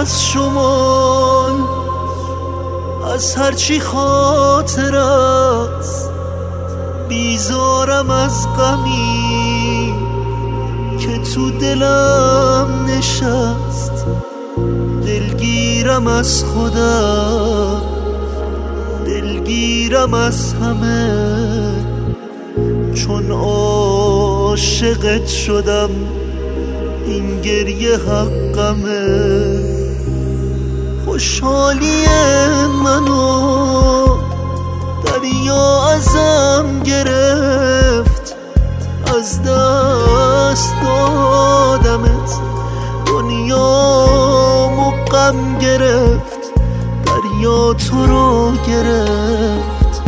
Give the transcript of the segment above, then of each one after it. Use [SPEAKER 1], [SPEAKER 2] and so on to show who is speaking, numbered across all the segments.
[SPEAKER 1] از شمال از هرچی خاطر است بیزارم از غمی که تو دلم نشست. دلگیرم از خودم دلگیرم از همه. چون عاشقت شدم این گریه حقمه. خوشحالی منو دریا ازم گرفت. از دست دادمت دنیا مقم گرفت. دریا تو رو گرفت.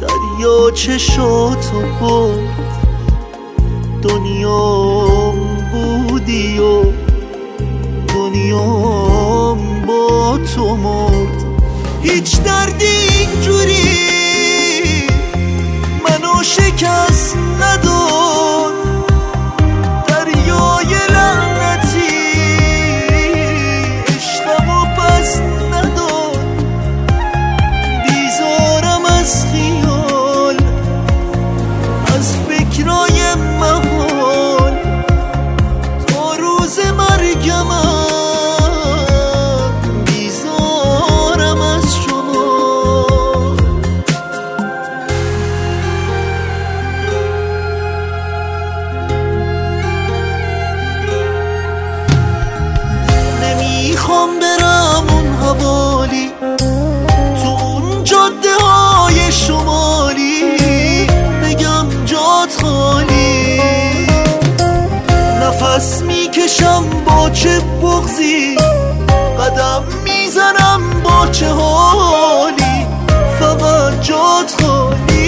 [SPEAKER 1] دریا چشاتو برد. دنیام بودی و تو مرد هیچ دردی اینجوری منو شکست نداد دریای لعنتی عشقم و پس نداد بیزارم از خیال از فکرای محال چه بغزی قدم می‌زنم با چه حالی؟ فقط جات خالی.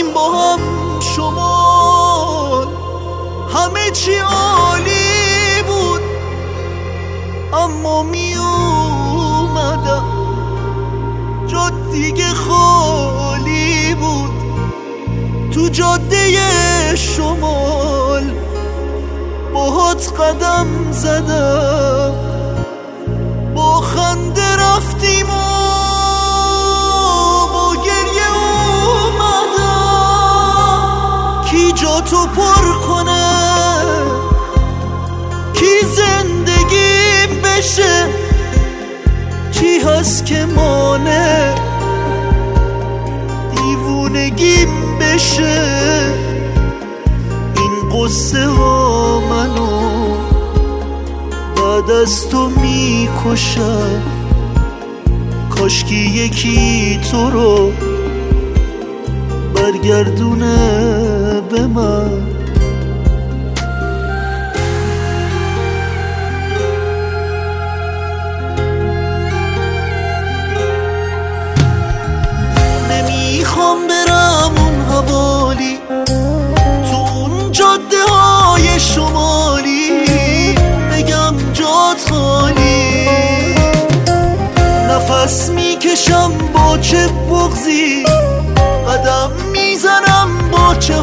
[SPEAKER 1] رفتیم با هم شمال همه چی عالی بود اما می اومدم. جا دیگه خالی بود. تو جاده شمال باهات قدم زدم. تو پر کنه. کی زندگی بشه؟ کی هست که مانه؟ دیوونگیم بشه. این قصه ها منو بعد از تو می‌کشم کاشکی یکی تو رو برگردونه. به من نمی‌خوام برم اون حوالی. تو اون جاده های شمالی. بگم جات خالی. نفس می‌کشم با چه بغزی قدم می‌زنم با چه